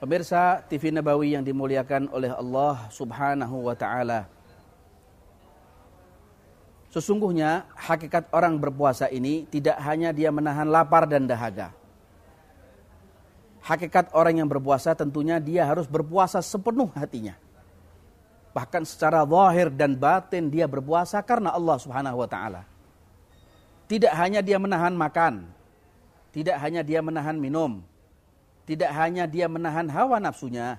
Pemirsa TV Nabawi yang dimuliakan oleh Allah Subhanahu wa taala. Sesungguhnya hakikat orang berpuasa ini tidak hanya dia menahan lapar dan dahaga. Hakikat orang yang berpuasa tentunya dia harus berpuasa sepenuh hatinya. Bahkan secara zahir dan batin dia berpuasa karena Allah Subhanahu wa taala. Tidak hanya dia menahan makan, tidak hanya dia menahan minum, tidak hanya dia menahan hawa nafsunya,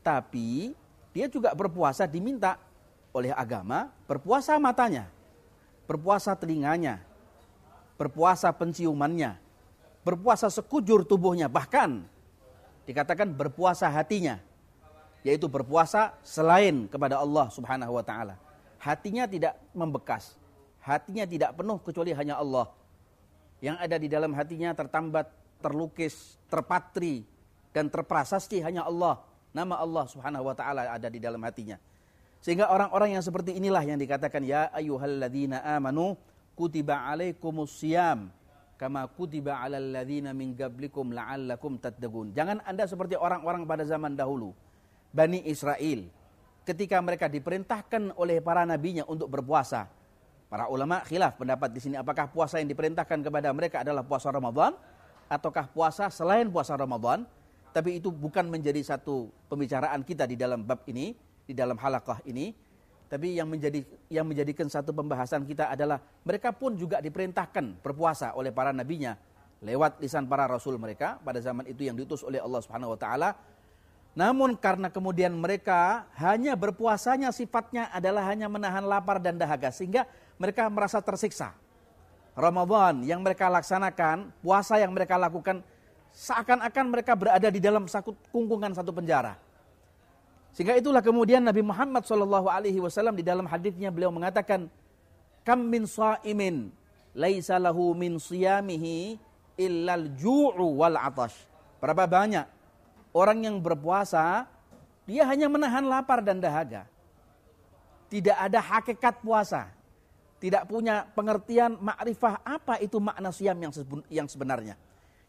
tapi dia juga berpuasa diminta oleh agama, berpuasa matanya, berpuasa telinganya, berpuasa penciumannya, berpuasa sekujur tubuhnya, bahkan dikatakan berpuasa hatinya, yaitu berpuasa selain kepada Allah Subhanahu wa taala. Hatinya tidak membekas, hatinya tidak penuh kecuali hanya Allah. Yang ada di dalam hatinya tertambat terlukis, terpatri dan terprasasti hanya Allah. Nama Allah Subhanahu wa taala ada di dalam hatinya. Sehingga orang-orang yang seperti inilah yang dikatakan ya ayyuhalladzina amanu kutiba alaikumus siyam kama kutiba alal ladzina min qablikum la'allakum tattaqun. Jangan Anda seperti orang-orang pada zaman dahulu. Bani Israel ketika mereka diperintahkan oleh para nabinya untuk berpuasa. Para ulama khilaf pendapat di sini apakah puasa yang diperintahkan kepada mereka adalah puasa Ramadan ataukah puasa selain puasa Ramadan, tapi itu bukan menjadi satu pembicaraan kita di dalam bab ini, di dalam halakah ini. Tapi yang menjadi yang menjadikan satu pembahasan kita adalah mereka pun juga diperintahkan berpuasa oleh para nabinya lewat lisan para rasul mereka pada zaman itu yang diutus oleh Allah Subhanahu wa taala. Namun karena kemudian mereka hanya berpuasanya sifatnya adalah hanya menahan lapar dan dahaga sehingga mereka merasa tersiksa. Ramadan yang mereka laksanakan, puasa yang mereka lakukan, seakan-akan mereka berada di dalam satu kungkungan satu penjara. Sehingga itulah kemudian Nabi Muhammad Shallallahu Alaihi Wasallam di dalam hadisnya beliau mengatakan, kam min saimin laisa lahu min siyamihi illal ju'u wal atash. Berapa banyak orang yang berpuasa, dia hanya menahan lapar dan dahaga. Tidak ada hakikat puasa tidak punya pengertian makrifah apa itu makna siam yang yang sebenarnya.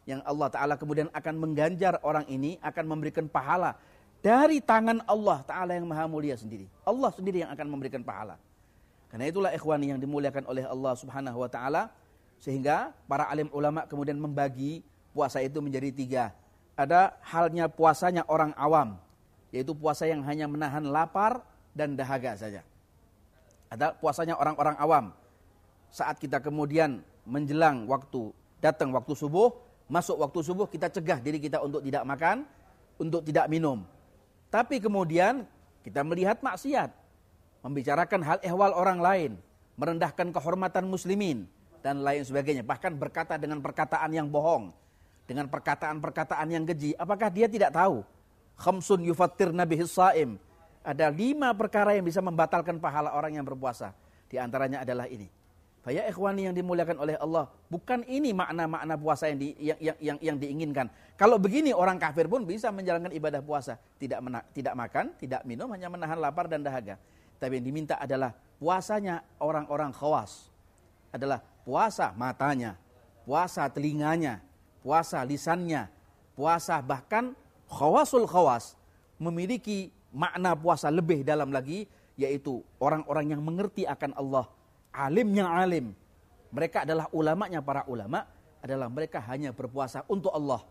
Yang Allah Ta'ala kemudian akan mengganjar orang ini, akan memberikan pahala dari tangan Allah Ta'ala yang maha mulia sendiri. Allah sendiri yang akan memberikan pahala. Karena itulah ikhwani yang dimuliakan oleh Allah Subhanahu Wa Ta'ala. Sehingga para alim ulama kemudian membagi puasa itu menjadi tiga. Ada halnya puasanya orang awam, yaitu puasa yang hanya menahan lapar dan dahaga saja. Ada puasanya orang-orang awam. Saat kita kemudian menjelang waktu, datang waktu subuh, masuk waktu subuh, kita cegah diri kita untuk tidak makan, untuk tidak minum. Tapi kemudian kita melihat maksiat, membicarakan hal ehwal orang lain, merendahkan kehormatan muslimin, dan lain sebagainya. Bahkan berkata dengan perkataan yang bohong, dengan perkataan-perkataan yang keji. Apakah dia tidak tahu? Khamsun yufattir nabi saim ada lima perkara yang bisa membatalkan pahala orang yang berpuasa. Di antaranya adalah ini. Faya ikhwani yang dimuliakan oleh Allah, bukan ini makna-makna puasa yang, di, yang, yang, yang, yang diinginkan. Kalau begini orang kafir pun bisa menjalankan ibadah puasa, tidak mena, tidak makan, tidak minum, hanya menahan lapar dan dahaga. Tapi yang diminta adalah puasanya orang-orang khawas. Adalah puasa matanya, puasa telinganya, puasa lisannya, puasa bahkan khawasul khawas memiliki makna puasa lebih dalam lagi yaitu orang-orang yang mengerti akan Allah, alimnya alim. Mereka adalah ulamanya para ulama, adalah mereka hanya berpuasa untuk Allah,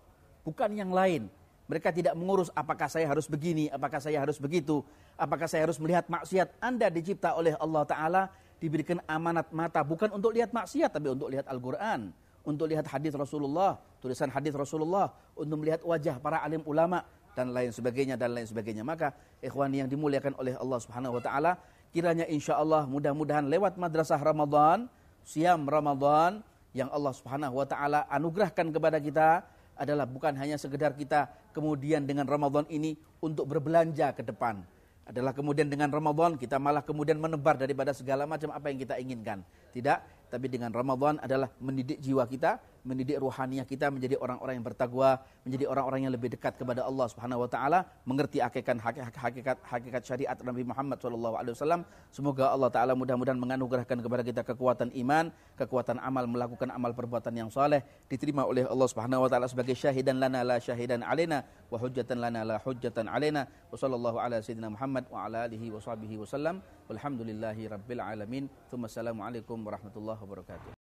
bukan yang lain. Mereka tidak mengurus apakah saya harus begini, apakah saya harus begitu, apakah saya harus melihat maksiat. Anda dicipta oleh Allah Ta'ala, diberikan amanat mata, bukan untuk lihat maksiat, tapi untuk lihat Al-Quran, untuk lihat hadis Rasulullah, tulisan hadis Rasulullah, untuk melihat wajah para alim ulama, dan lain sebagainya dan lain sebagainya. Maka ikhwani yang dimuliakan oleh Allah Subhanahu wa taala, kiranya insyaallah mudah-mudahan lewat madrasah Ramadan, siam Ramadan yang Allah Subhanahu wa taala anugerahkan kepada kita adalah bukan hanya sekedar kita kemudian dengan Ramadan ini untuk berbelanja ke depan. Adalah kemudian dengan Ramadan kita malah kemudian menebar daripada segala macam apa yang kita inginkan. Tidak, tapi dengan Ramadan adalah mendidik jiwa kita mendidik ruhaniah kita menjadi orang-orang yang bertakwa, menjadi orang-orang yang lebih dekat kepada Allah Subhanahu wa taala, mengerti hakikat hakikat hakikat syariat Nabi Muhammad sallallahu alaihi wasallam. Semoga Allah taala mudah-mudahan menganugerahkan kepada kita kekuatan iman, kekuatan amal melakukan amal perbuatan yang saleh, diterima oleh Allah Subhanahu wa taala sebagai syahidan lana la syahidan alaina wa hujjatan lana la hujjatan alaina. Wa sallallahu ala sayyidina Muhammad wa ala alihi wa sahbihi wasallam. Walhamdulillahi rabbil alamin. Tsumma assalamu alaikum warahmatullahi wabarakatuh.